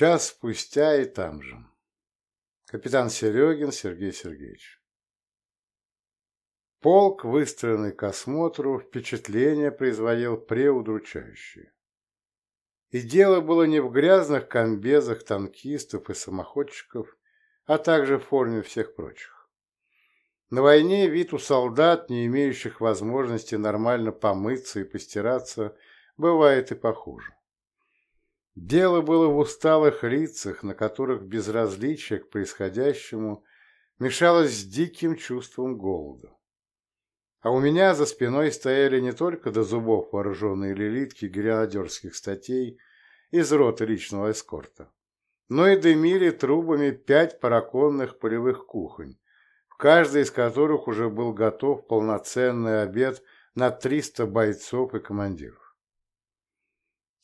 Час спустя и там же. Капитан Серегин Сергей Сергеевич. Полк, выстроенный к осмотру, впечатление производил преудручающее. И дело было не в грязных комбезах танкистов и самоходчиков, а также в форме всех прочих. На войне вид у солдат, не имеющих возможности нормально помыться и постираться, бывает и похуже. Дело было в усталых лицах, на которых безразличие к происходящему мешалось с диким чувством голода. А у меня за спиной стояли не только до зубов вооруженные лилитки гренадерских статей из роты личного эскорта, но и дымили трубами пять параконных полевых кухонь, каждый из которых уже был готов полноценный обед на 300 бойцов и командиров.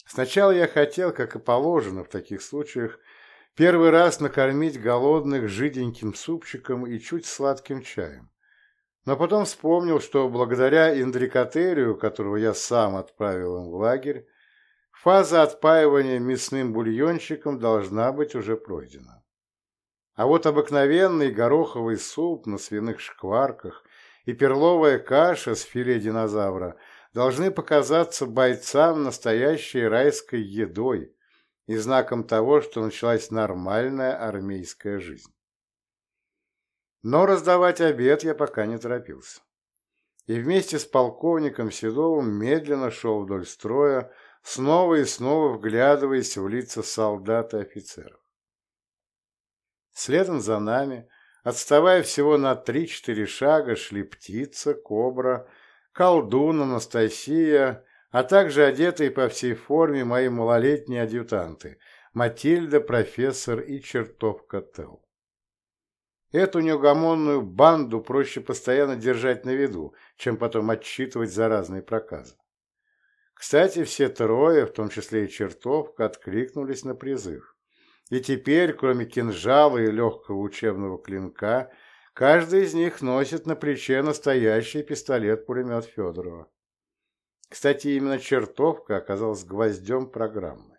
Сначала я хотел, как и положено в таких случаях, первый раз накормить голодных жиденьким супчиком и чуть сладким чаем. Но потом вспомнил, что благодаря индрикотерию, которого я сам отправил им в лагерь, фаза отпаивания мясным бульончиком должна быть уже пройдена. А вот обыкновенный гороховый суп на свиных шкварках и перловая каша с филе динозавра должны показаться бойцам настоящей райской едой и знаком того, что началась нормальная армейская жизнь. Но раздавать обед я пока не торопился. И вместе с полковником Седовым медленно шел вдоль строя, снова и снова вглядываясь в лица солдат и офицеров. Следом за нами, отставая всего на три-четыре шага, шли птица, кобра, колдун, Анастасия, а также одетые по всей форме мои малолетние адъютанты Матильда, профессор и чертовка Тел. Эту неугомонную банду проще постоянно держать на виду, чем потом отчитывать за разные проказы. Кстати, все трое, в том числе и чертовка, откликнулись на призыв. И теперь, кроме кинжала и легкого учебного клинка, каждый из них носит на плече настоящий пистолет-пулемет Федорова. Кстати, именно чертовка оказалась гвоздем программы.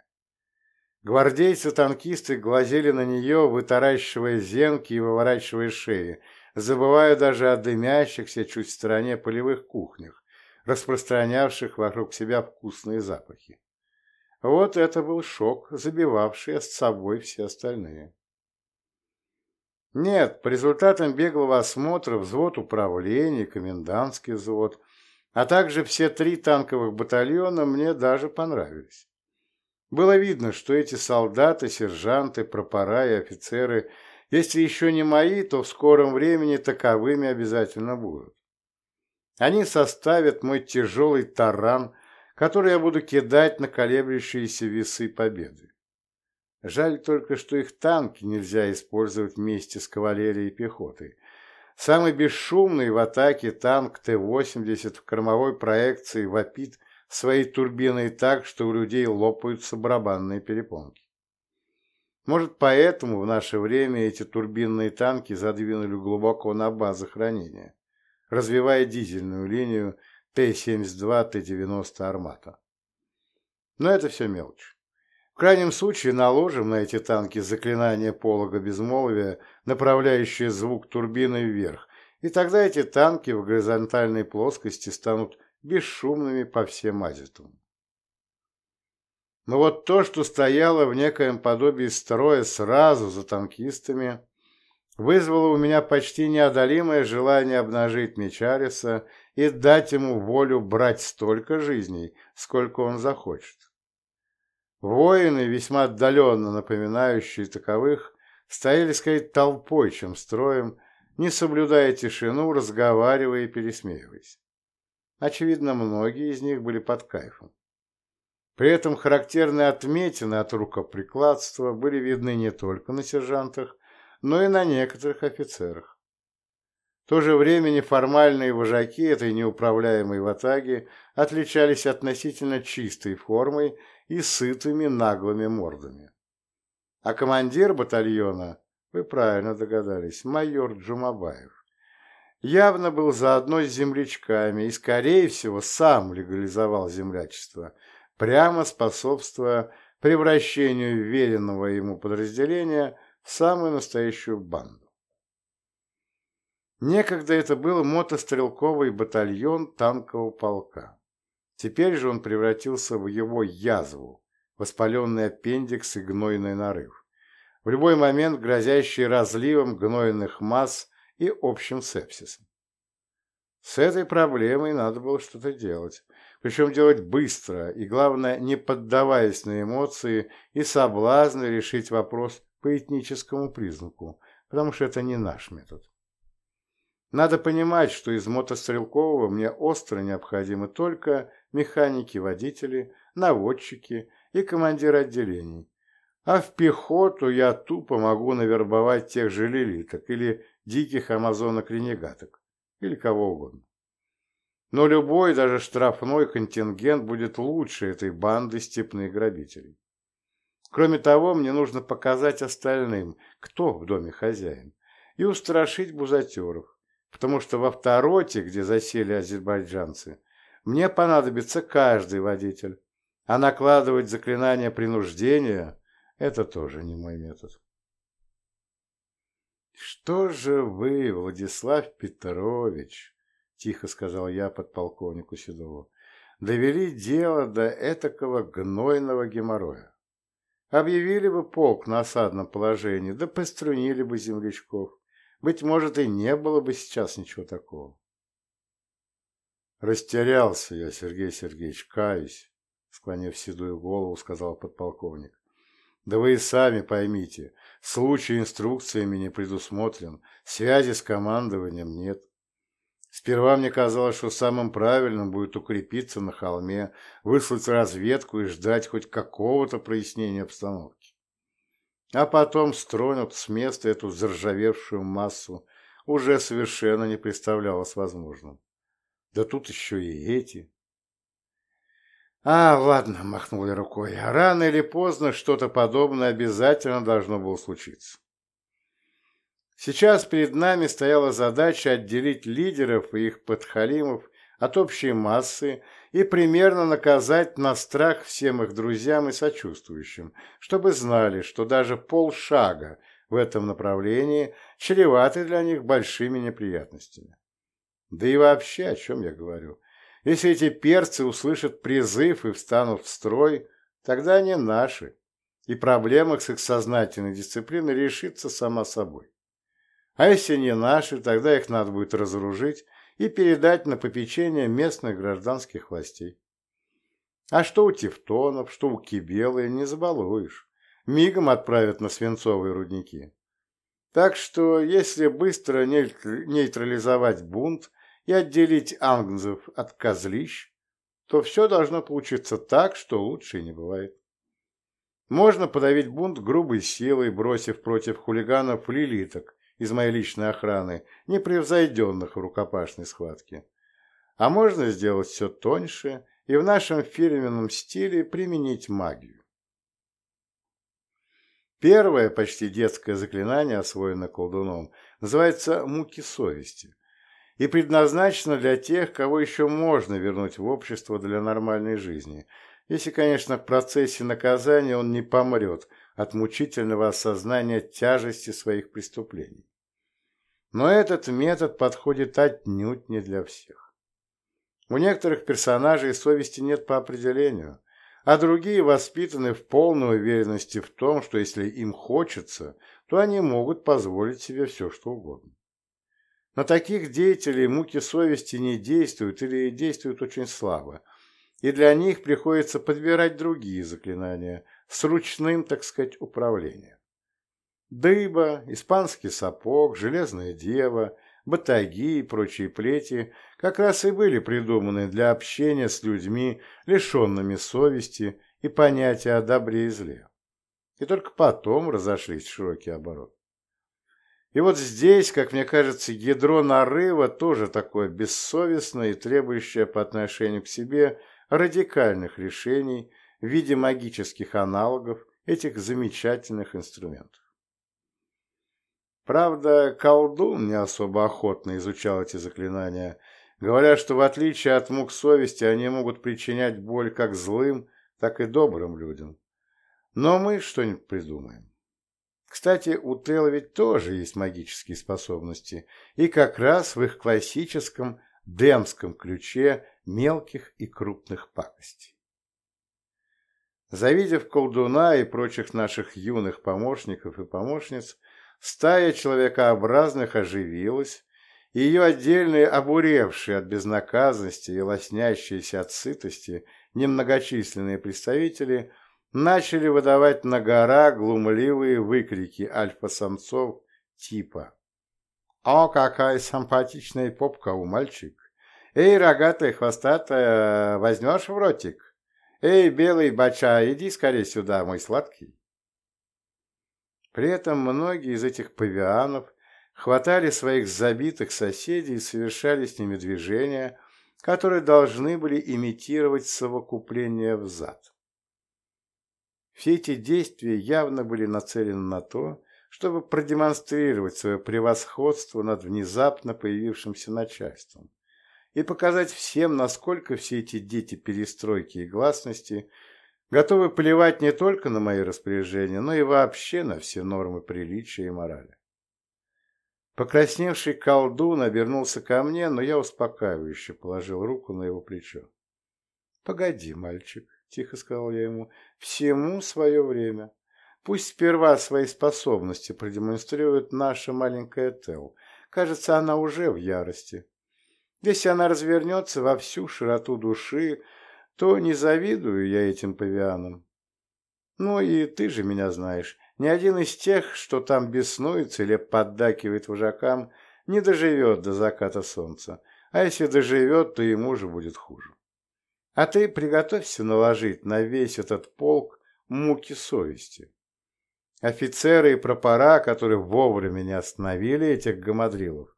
Гвардейцы-танкисты глазели на нее, вытаращивая зенки и выворачивая шеи, забывая даже о дымящихся чуть в стороне полевых кухнях, распространявших вокруг себя вкусные запахи. Вот это был шок, забивавший с собой все остальные. Нет, по результатам беглого осмотра взвод управления, комендантский взвод, а также все три танковых батальона мне даже понравились. Было видно, что эти солдаты, сержанты, пропора и офицеры, если еще не мои, то в скором времени таковыми обязательно будут. Они составят мой тяжелый таран – который я буду кидать на колеблющиеся весы победы. Жаль только, что их танки нельзя использовать вместе с кавалерией и пехотой. Самый бесшумный в атаке танк Т-80 в кормовой проекции вопит своей турбиной так, что у людей лопаются барабанные перепонки. Может, поэтому в наше время эти турбинные танки задвинули глубоко на базы хранения, развивая дизельную линию Т-72, Т-90 «Армата». Но это все мелочь. В крайнем случае наложим на эти танки заклинание полога безмолвия, направляющее звук турбины вверх, и тогда эти танки в горизонтальной плоскости станут бесшумными по всем азитам. Но вот то, что стояло в некоем подобии строя сразу за танкистами, вызвало у меня почти неодолимое желание обнажить Мечариса и дать ему волю брать столько жизней, сколько он захочет. Воины, весьма отдаленно напоминающие таковых, стояли скорее толпой, чем строем, не соблюдая тишину, разговаривая и пересмеиваясь. Очевидно, многие из них были под кайфом. При этом характерные отметины от рукоприкладства были видны не только на сержантах, но и на некоторых офицерах. В то же время неформальные вожаки этой неуправляемой ватаги отличались относительно чистой формой и сытыми наглыми мордами. А командир батальона, вы правильно догадались, майор Джумабаев, явно был заодно с землячками и, скорее всего, сам легализовал землячество, прямо способствуя превращению веренного ему подразделения в самую настоящую банду. Некогда это был мотострелковый батальон танкового полка. Теперь же он превратился в его язву, воспаленный аппендикс и гнойный нарыв, в любой момент грозящий разливом гнойных масс и общим сепсисом. С этой проблемой надо было что-то делать, причем делать быстро и, главное, не поддаваясь на эмоции и соблазны решить вопрос по этническому признаку, потому что это не наш метод. Надо понимать, что из мотострелкового мне остро необходимы только механики, водители, наводчики и командиры отделений, а в пехоту я тупо могу навербовать тех же лилиток или диких амазонок-ренегаток, или кого угодно. Но любой, даже штрафной контингент будет лучше этой банды степных грабителей. Кроме того, мне нужно показать остальным, кто в доме хозяин, и устрашить бузатеров, потому что во второте, где засели азербайджанцы, мне понадобится каждый водитель, а накладывать заклинание принуждения – это тоже не мой метод. «Что же вы, Владислав Петрович?» — тихо сказал я подполковнику Седову. «Довели дело до этакого гнойного геморроя. Объявили бы полк на осадном положении, да пострунили бы землячков. Быть может, и не было бы сейчас ничего такого». «Растерялся я, Сергей Сергеевич, каюсь», — склонив седую голову, сказал подполковник. «Да вы и сами поймите, случай инструкциями не предусмотрен, связи с командованием нет. Сперва мне казалось, что самым правильным будет укрепиться на холме, выслать разведку и ждать хоть какого-то прояснения обстановки. А потом стронут с места эту заржавевшую массу уже совершенно не представлялось возможным. Да тут еще и эти. А, ладно, махнул я рукой, рано или поздно что-то подобное обязательно должно было случиться. Сейчас перед нами стояла задача отделить лидеров и их подхалимов от общей массы и примерно наказать на страх всем их друзьям и сочувствующим, чтобы знали, что даже полшага в этом направлении чреваты для них большими неприятностями. Да и вообще, о чем я говорю? Если эти перцы услышат призыв и встанут в строй, тогда они наши, и проблема с их сознательной дисциплиной решится сама собой. А если не наши, тогда их надо будет разоружить и передать на попечение местных гражданских властей. А что у тевтонов, что у кибелы, не забалуешь. Мигом отправят на свинцовые рудники. Так что, если быстро нейтрализовать бунт и отделить ангзов от козлищ, то все должно получиться так, что лучше не бывает. Можно подавить бунт грубой силой, бросив против хулиганов лилиток, из моей личной охраны, непревзойденных в рукопашной схватке. А можно сделать все тоньше и в нашем фирменном стиле применить магию. Первое, почти детское заклинание, освоенное колдуном, называется «муки совести» и предназначено для тех, кого еще можно вернуть в общество для нормальной жизни, если, конечно, в процессе наказания он не помрет от мучительного осознания тяжести своих преступлений. Но этот метод подходит отнюдь не для всех. У некоторых персонажей совести нет по определению, а другие воспитаны в полной уверенности в том, что если им хочется, то они могут позволить себе все, что угодно. На таких деятелей муки совести не действуют или действуют очень слабо, и для них приходится подбирать другие заклинания с ручным, так сказать, управлением. Дыба, испанский сапог, железная дева, батаги и прочие плети как раз и были придуманы для общения с людьми, лишенными совести и понятия о добре и зле. И только потом разошлись в широкий оборот. И вот здесь, как мне кажется, ядро нарыва тоже такое бессовестное и требующее по отношению к себе радикальных решений в виде магических аналогов этих замечательных инструментов. Правда, колдун не особо охотно изучал эти заклинания, говоря, что в отличие от мук совести они могут причинять боль как злым, так и добрым людям. Но мы что-нибудь придумаем. Кстати, у Тела ведь тоже есть магические способности, и как раз в их классическом демском ключе мелких и крупных пакостей. Завидев колдуна и прочих наших юных помощников и помощниц, стая человекообразных оживилась, и ее отдельные обуревшие от безнаказанности и лоснящиеся от сытости немногочисленные представители начали выдавать на гора глумливые выкрики альфа-самцов типа «О, какая симпатичная попка у мальчик! Эй, рогатая, хвостатая, возьмешь в ротик?» «Эй, белый бача, иди скорее сюда, мой сладкий!» При этом многие из этих павианов хватали своих забитых соседей и совершали с ними движения, которые должны были имитировать совокупление в зад. Все эти действия явно были нацелены на то, чтобы продемонстрировать свое превосходство над внезапно появившимся начальством, и показать всем, насколько все эти дети перестройки и гласности готовы плевать не только на мои распоряжения, но и вообще на все нормы приличия и морали. Покрасневший колдун обернулся ко мне, но я успокаивающе положил руку на его плечо. «Погоди, мальчик», — тихо сказал я ему, — «всему свое время. Пусть сперва свои способности продемонстрирует наша маленькая Тел. Кажется, она уже в ярости. Если она развернется во всю широту души, то не завидую я этим павианам. Ну и ты же меня знаешь, ни один из тех, что там беснуется или поддакивает вожакам, не доживет до заката солнца, а если доживет, то ему же будет хуже. А ты приготовься наложить на весь этот полк муки совести. Офицеры и пропора, которые вовремя не остановили этих гамадрилов,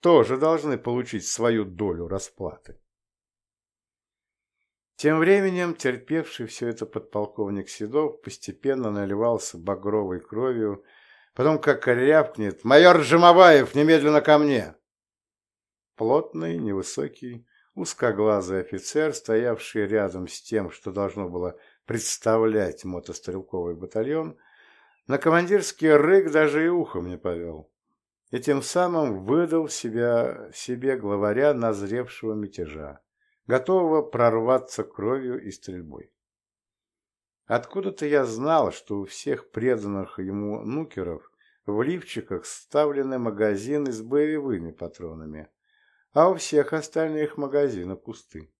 тоже должны получить свою долю расплаты. Тем временем терпевший все это подполковник Седов постепенно наливался багровой кровью, потом как рявкнет «Майор Джамабаев, немедленно ко мне!» Плотный, невысокий, узкоглазый офицер, стоявший рядом с тем, что должно было представлять мотострелковый батальон, на командирский рык даже и ухом не повел и тем самым выдал себя, себе главаря назревшего мятежа, готового прорваться кровью и стрельбой. Откуда-то я знал, что у всех преданных ему нукеров в лифчиках вставлены магазины с боевыми патронами, а у всех остальных магазины пусты.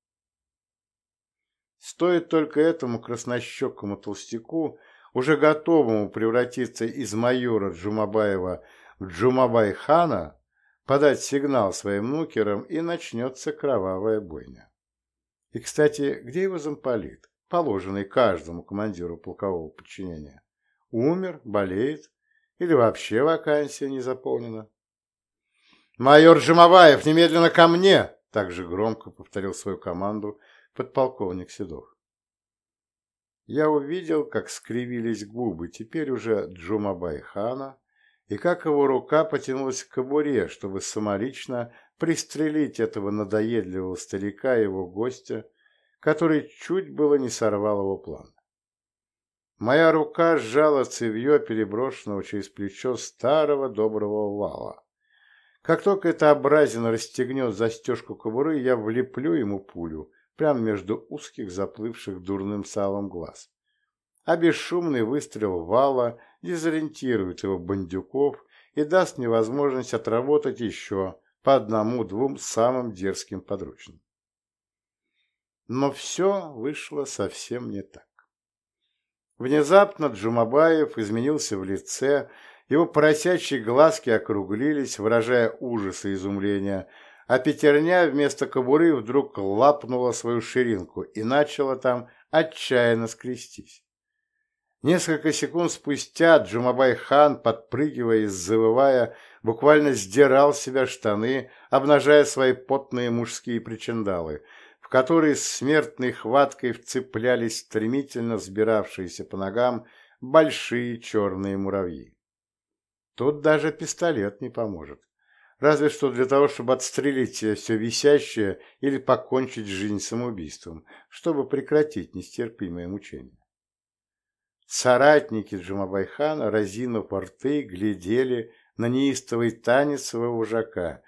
Стоит только этому краснощекому толстяку, уже готовому превратиться из майора Джумабаева Джумабай-хана подать сигнал своим нукерам, и начнется кровавая бойня. И, кстати, где его замполит, положенный каждому командиру полкового подчинения? Умер, болеет или вообще вакансия не заполнена? «Майор Джумабаев, немедленно ко мне!» также громко повторил свою команду подполковник Седов. Я увидел, как скривились губы теперь уже Джумабай-хана, и как его рука потянулась к кобуре, чтобы самолично пристрелить этого надоедливого старика и его гостя, который чуть было не сорвал его план. Моя рука сжала цевье, переброшенного через плечо старого доброго вала. Как только эта образина расстегнет застежку кобуры, я влеплю ему пулю прямо между узких заплывших дурным салом глаз а бесшумный выстрел вала дезориентирует его бандюков и даст мне возможность отработать еще по одному-двум самым дерзким подручным. Но все вышло совсем не так. Внезапно Джумабаев изменился в лице, его поросячьи глазки округлились, выражая ужас и изумление, а пятерня вместо кобуры вдруг лапнула свою ширинку и начала там отчаянно скрестись. Несколько секунд спустя Джумабай-хан, подпрыгивая и завывая, буквально сдирал с себя штаны, обнажая свои потные мужские причиндалы, в которые смертной хваткой вцеплялись стремительно взбиравшиеся по ногам большие черные муравьи. Тут даже пистолет не поможет. Разве что для того, чтобы отстрелить все висящее или покончить жизнь самоубийством, чтобы прекратить нестерпимое мучение. Соратники Джумабайхана, разинув рты, глядели на неистовый танец своего вожака,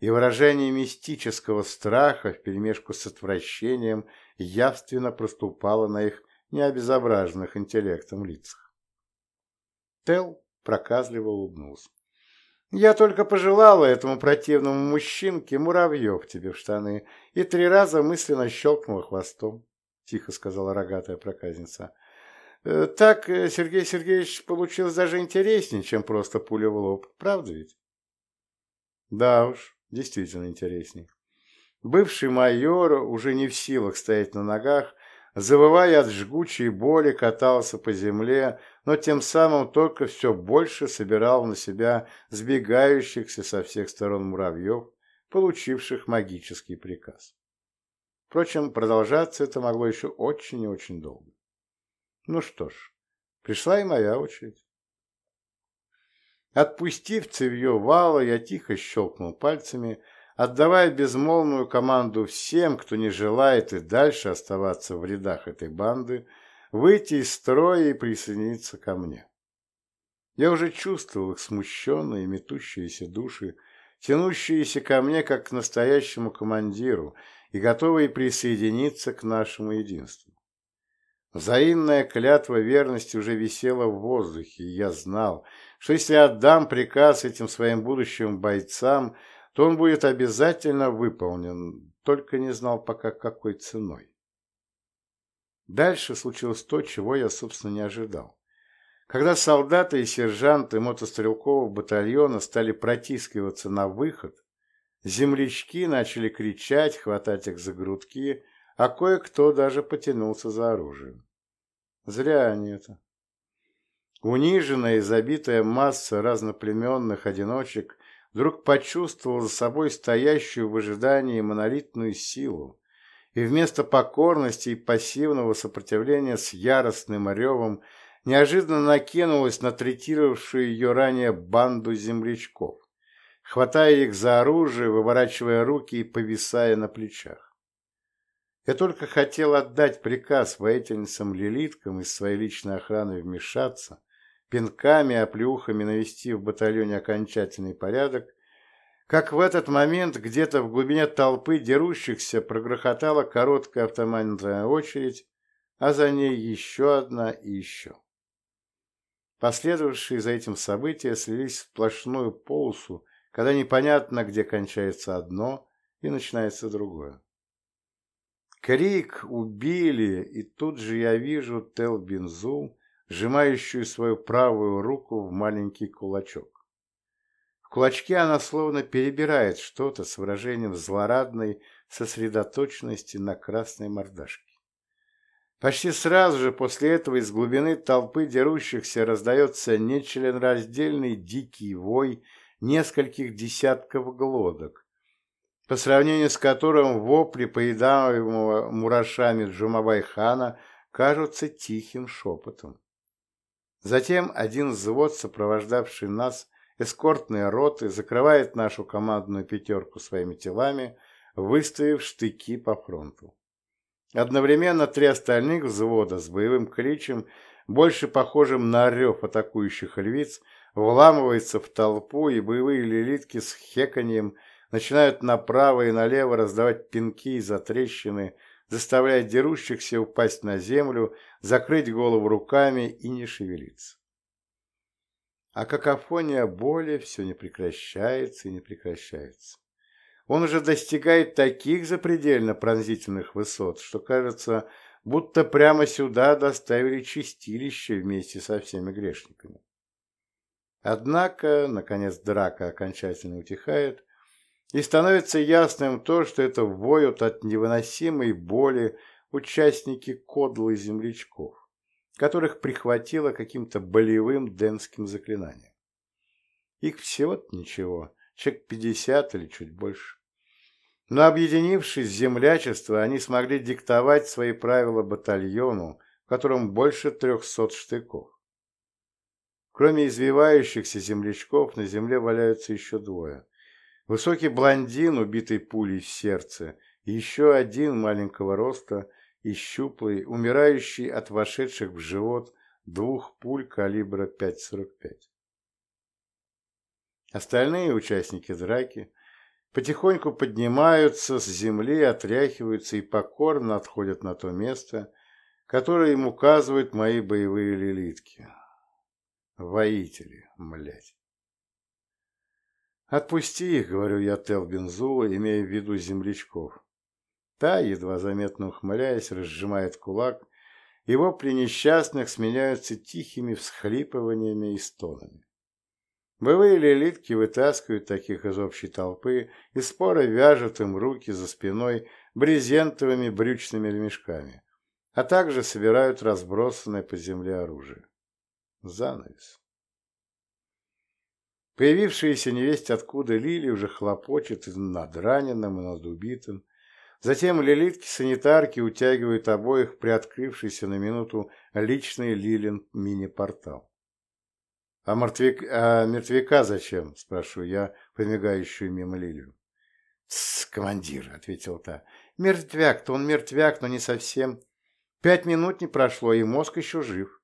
и выражение мистического страха вперемешку с отвращением явственно проступало на их необезображенных интеллектом лицах. Тел проказливо улыбнулся. «Я только пожелала этому противному мужчинке муравьев тебе в штаны и три раза мысленно щелкнула хвостом», — тихо сказала рогатая проказница. Э, «Так, э, Сергей Сергеевич, получилось даже интереснее, чем просто пуля в лоб, правда ведь?» «Да уж, действительно интересней». Бывший майор, уже не в силах стоять на ногах, завывая от жгучей боли, катался по земле, но тем самым только все больше собирал на себя сбегающихся со всех сторон муравьев, получивших магический приказ. Впрочем, продолжаться это могло еще очень и очень долго. Ну что ж, пришла и моя очередь. Отпустив цевье вала, я тихо щелкнул пальцами, отдавая безмолвную команду всем, кто не желает и дальше оставаться в рядах этой банды, выйти из строя и присоединиться ко мне. Я уже чувствовал их смущенные, метущиеся души, тянущиеся ко мне как к настоящему командиру и готовые присоединиться к нашему единству. Взаимная клятва верности уже висела в воздухе, и я знал, что если отдам приказ этим своим будущим бойцам, то он будет обязательно выполнен, только не знал пока какой ценой. Дальше случилось то, чего я, собственно, не ожидал. Когда солдаты и сержанты мотострелкового батальона стали протискиваться на выход, землячки начали кричать, хватать их за грудки, а кое-кто даже потянулся за оружием. Зря они это. Униженная и забитая масса разноплеменных одиночек вдруг почувствовал за собой стоящую в ожидании монолитную силу, и вместо покорности и пассивного сопротивления с яростным ревом неожиданно накинулась на третировавшую ее ранее банду землячков, хватая их за оружие, выворачивая руки и повисая на плечах. Я только хотел отдать приказ воительницам Лилиткам из своей личной охраны вмешаться, пинками и оплеухами навести в батальоне окончательный порядок, как в этот момент где-то в глубине толпы дерущихся прогрохотала короткая автоматная очередь, а за ней еще одна и еще. Последовавшие за этим события слились в сплошную полосу, когда непонятно, где кончается одно и начинается другое. Крик «Убили!» и тут же я вижу Тел Бензу, сжимающую свою правую руку в маленький кулачок. В кулачке она словно перебирает что-то с выражением злорадной сосредоточенности на красной мордашке. Почти сразу же после этого из глубины толпы дерущихся раздается нечленораздельный дикий вой нескольких десятков глоток, по сравнению с которым вопли поедаемого мурашами Джумабайхана кажутся тихим шепотом. Затем один взвод, сопровождавший нас, эскортные роты, закрывает нашу командную пятерку своими телами, выставив штыки по фронту. Одновременно три остальных взвода с боевым кличем, больше похожим на рев атакующих львиц, вламывается в толпу, и боевые лилитки с хеканьем начинают направо и налево раздавать пинки и затрещины, заставляя дерущихся упасть на землю, закрыть голову руками и не шевелиться. А какофония боли все не прекращается и не прекращается. Он уже достигает таких запредельно пронзительных высот, что кажется, будто прямо сюда доставили чистилище вместе со всеми грешниками. Однако, наконец, драка окончательно утихает, и становится ясным то, что это воют от невыносимой боли участники кодлы землячков, которых прихватило каким-то болевым денским заклинанием. Их всего-то ничего, человек пятьдесят или чуть больше. Но объединившись в землячество, они смогли диктовать свои правила батальону, в котором больше трехсот штыков. Кроме извивающихся землячков, на земле валяются еще двое. Высокий блондин, убитый пулей в сердце, еще один маленького роста и щуплый, умирающий от вошедших в живот двух пуль калибра 5,45. Остальные участники драки потихоньку поднимаются с земли, отряхиваются и покорно отходят на то место, которое им указывают мои боевые лилитки. Воители, млять. «Отпусти их», — говорю я Тел Бензула, имея в виду землячков. Та, едва заметно ухмыляясь, разжимает кулак, его при несчастных сменяются тихими всхлипываниями и стонами. Боевые лилитки вытаскивают таких из общей толпы и споро вяжут им руки за спиной брезентовыми брючными ремешками, а также собирают разбросанное по земле оружие. Занавес. Появившаяся невесть откуда Лили уже хлопочет над раненым и над убитым. Затем лилитки-санитарки утягивают обоих приоткрывшийся на минуту личный Лилин мини-портал. «А, мертвяк... а мертвяка зачем?» – спрашиваю я, помигающую мимо Лилию. «Тссс, командир», – ответил та. «Мертвяк-то он мертвяк, но не совсем. Пять минут не прошло, и мозг еще жив.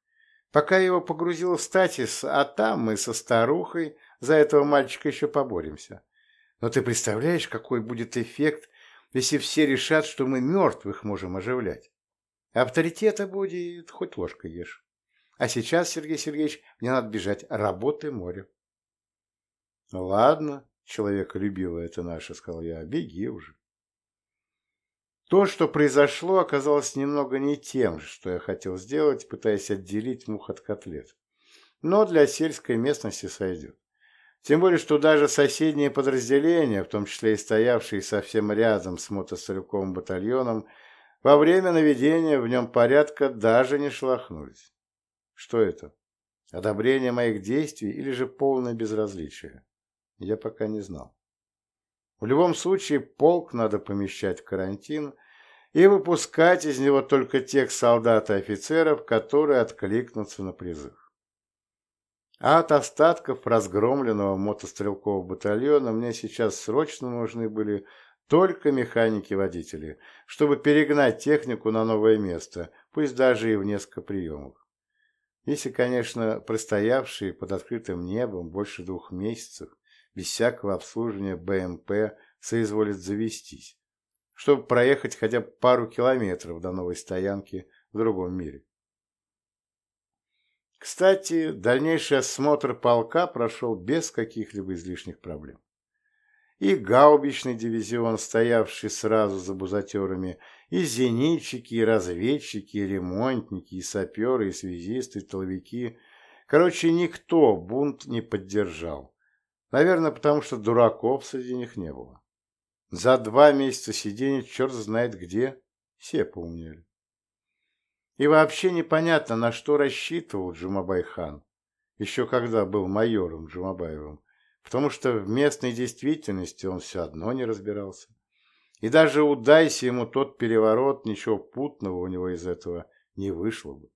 Пока его погрузил в статис, а там мы со старухой за этого мальчика еще поборемся. Но ты представляешь, какой будет эффект, если все решат, что мы мертвых можем оживлять? Авторитета будет, хоть ложкой ешь. А сейчас, Сергей Сергеевич, мне надо бежать. Работы море. Ладно, человеколюбивое это наше, сказал я, беги уже. То, что произошло, оказалось немного не тем, что я хотел сделать, пытаясь отделить мух от котлет. Но для сельской местности сойдет. Тем более, что даже соседние подразделения, в том числе и стоявшие совсем рядом с мотострелковым батальоном, во время наведения в нем порядка даже не шелохнулись. Что это? Одобрение моих действий или же полное безразличие? Я пока не знал. В любом случае, полк надо помещать в карантин и выпускать из него только тех солдат и офицеров, которые откликнутся на призыв. А от остатков разгромленного мотострелкового батальона мне сейчас срочно нужны были только механики-водители, чтобы перегнать технику на новое место, пусть даже и в несколько приемов. Если, конечно, простоявшие под открытым небом больше двух месяцев без всякого обслуживания БМП соизволят завестись, чтобы проехать хотя бы пару километров до новой стоянки в другом мире. Кстати, дальнейший осмотр полка прошел без каких-либо излишних проблем. И гаубичный дивизион, стоявший сразу за бузатерами, и зенитчики, и разведчики, и ремонтники, и саперы, и связисты, и толовики. Короче, никто бунт не поддержал. Наверное, потому что дураков среди них не было. За два месяца сидения черт знает где все поумнели. И вообще непонятно, на что рассчитывал Джумабай-хан, еще когда был майором Джумабаевым, потому что в местной действительности он все одно не разбирался. И даже удайся ему тот переворот, ничего путного у него из этого не вышло бы.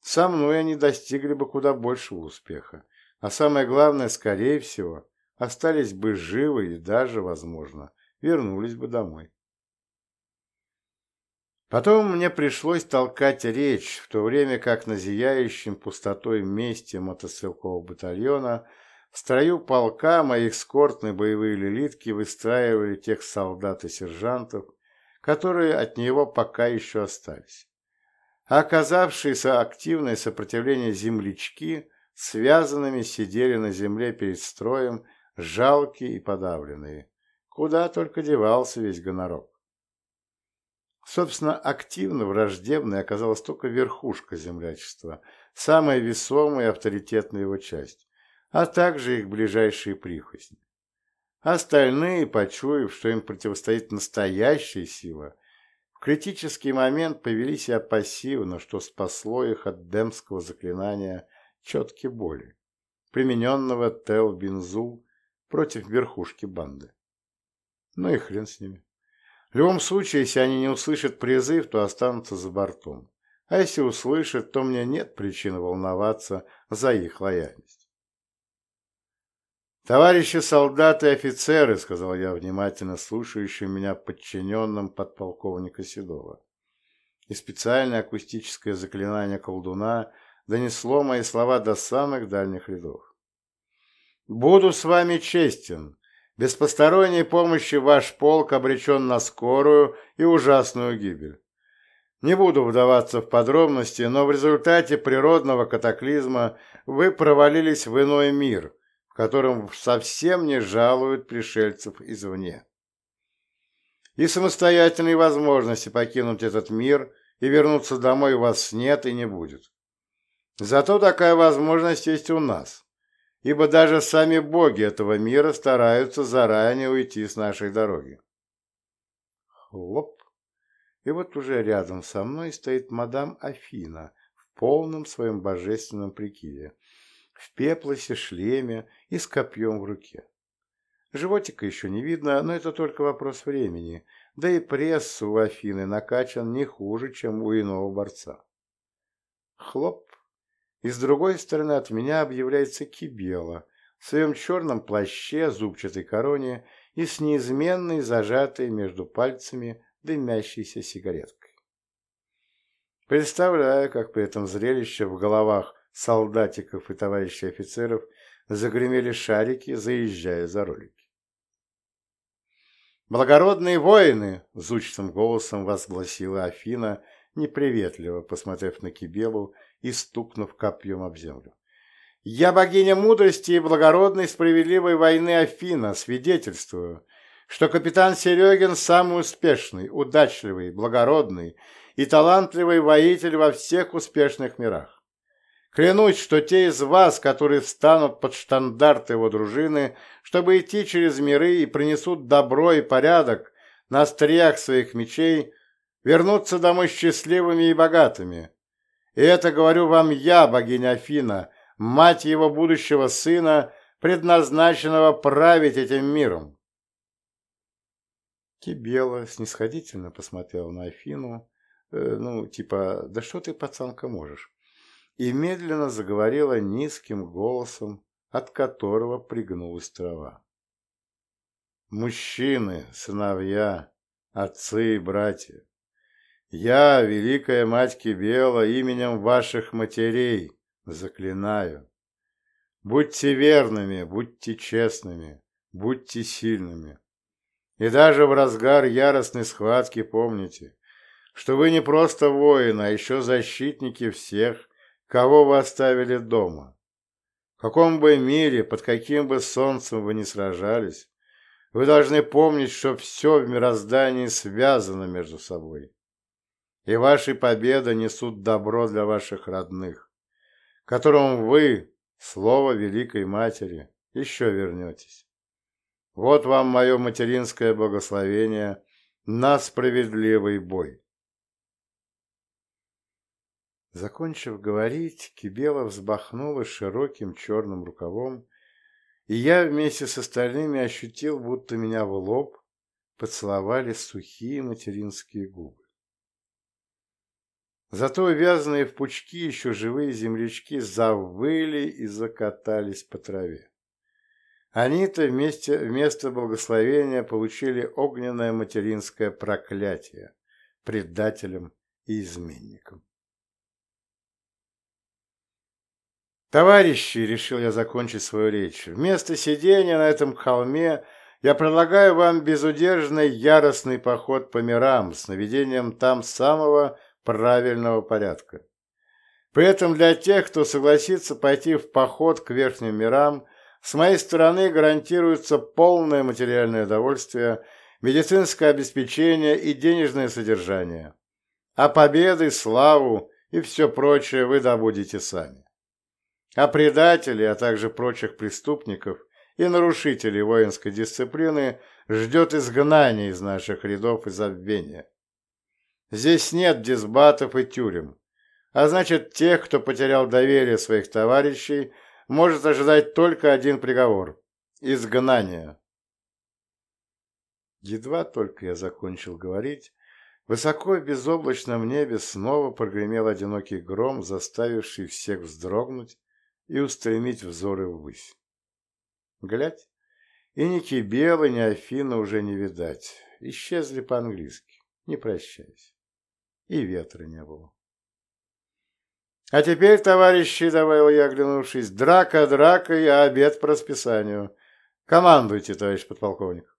Со мной они достигли бы куда большего успеха, а самое главное, скорее всего, остались бы живы и даже, возможно, вернулись бы домой. Потом мне пришлось толкать речь, в то время как на зияющем пустотой месте мотострелкового батальона в строю полка моих скортные боевые лилитки выстраивали тех солдат и сержантов, которые от него пока еще остались. А оказавшиеся активное сопротивление землячки связанными сидели на земле перед строем, жалкие и подавленные. Куда только девался весь гонорок. Собственно, активно враждебной оказалась только верхушка землячества, самая весомая и авторитетная его часть, а также их ближайшие прихвостни. Остальные, почуяв, что им противостоит настоящая сила, в критический момент повели себя пассивно, что спасло их от демского заклинания четки боли, примененного Тел Бинзул против верхушки банды. Ну и хрен с ними. В любом случае, если они не услышат призыв, то останутся за бортом. А если услышат, то мне нет причин волноваться за их лояльность. «Товарищи солдаты и офицеры», — сказал я внимательно слушающим меня подчиненным подполковника Седова. И специальное акустическое заклинание колдуна донесло мои слова до самых дальних рядов. «Буду с вами честен. Без посторонней помощи ваш полк обречен на скорую и ужасную гибель. Не буду вдаваться в подробности, но в результате природного катаклизма вы провалились в иной мир, в котором совсем не жалуют пришельцев извне. И самостоятельной возможности покинуть этот мир и вернуться домой у вас нет и не будет. Зато такая возможность есть у нас, ибо даже сами боги этого мира стараются заранее уйти с нашей дороги. Хлоп! И вот уже рядом со мной стоит мадам Афина в полном своем божественном прикиде, в пеплосе, шлеме и с копьем в руке. Животика еще не видно, но это только вопрос времени, да и пресс у Афины накачан не хуже, чем у иного борца. Хлоп! И с другой стороны от меня объявляется Кибела в своем черном плаще, зубчатой короне и с неизменной зажатой между пальцами дымящейся сигареткой. Представляю, как при этом зрелище в головах солдатиков и товарищей офицеров загремели шарики, заезжая за ролики. «Благородные воины!» — звучным голосом возгласила Афина, неприветливо посмотрев на Кибелу и стукнув копьем об землю. «Я богиня мудрости и благородной справедливой войны Афина, свидетельствую, что капитан Серегин самый успешный, удачливый, благородный и талантливый воитель во всех успешных мирах. Клянусь, что те из вас, которые встанут под штандарт его дружины, чтобы идти через миры и принесут добро и порядок на остриях своих мечей, вернутся домой счастливыми и богатыми. И это говорю вам я, богиня Афина, мать его будущего сына, предназначенного править этим миром. Кибела снисходительно посмотрела на Афину, э, ну, типа, да что ты, пацанка, можешь? И медленно заговорила низким голосом, от которого пригнулась трава. Мужчины, сыновья, отцы и братья, я, великая мать Кибела, именем ваших матерей, заклинаю. Будьте верными, будьте честными, будьте сильными. И даже в разгар яростной схватки помните, что вы не просто воины, а еще защитники всех, кого вы оставили дома. В каком бы мире, под каким бы солнцем вы ни сражались, вы должны помнить, что все в мироздании связано между собой. И ваши победы несут добро для ваших родных, которым вы, слово Великой Матери, еще вернетесь. Вот вам мое материнское благословение на справедливый бой. Закончив говорить, Кибела взбахнула широким черным рукавом, и я вместе с остальными ощутил, будто меня в лоб поцеловали сухие материнские губы. Зато вязаные в пучки еще живые землячки завыли и закатались по траве. Они-то вместе, вместо благословения получили огненное материнское проклятие предателям и изменникам. «Товарищи!» — решил я закончить свою речь. «Вместо сидения на этом холме я предлагаю вам безудержный яростный поход по мирам с наведением там самого правильного порядка. При этом для тех, кто согласится пойти в поход к верхним мирам – с моей стороны гарантируется полное материальное довольствие, медицинское обеспечение и денежное содержание. А победы, славу и все прочее вы добудете сами. А предателей, а также прочих преступников и нарушителей воинской дисциплины ждет изгнание из наших рядов и забвения. Здесь нет дисбатов и тюрем, а значит тех, кто потерял доверие своих товарищей – может ожидать только один приговор – изгнание. Едва только я закончил говорить, высоко в безоблачном небе снова прогремел одинокий гром, заставивший всех вздрогнуть и устремить взоры ввысь. Глядь, и ни Кибела, ни Афина уже не видать, исчезли по-английски, не прощаясь, и ветра не было. А теперь, товарищи, добавил я, оглянувшись, драка дракой, а обед по расписанию. Командуйте, товарищ подполковник.